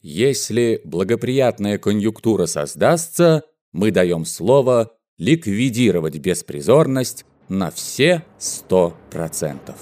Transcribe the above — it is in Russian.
Если благоприятная конъюнктура создастся, мы даем слово ликвидировать беспризорность на все 100%.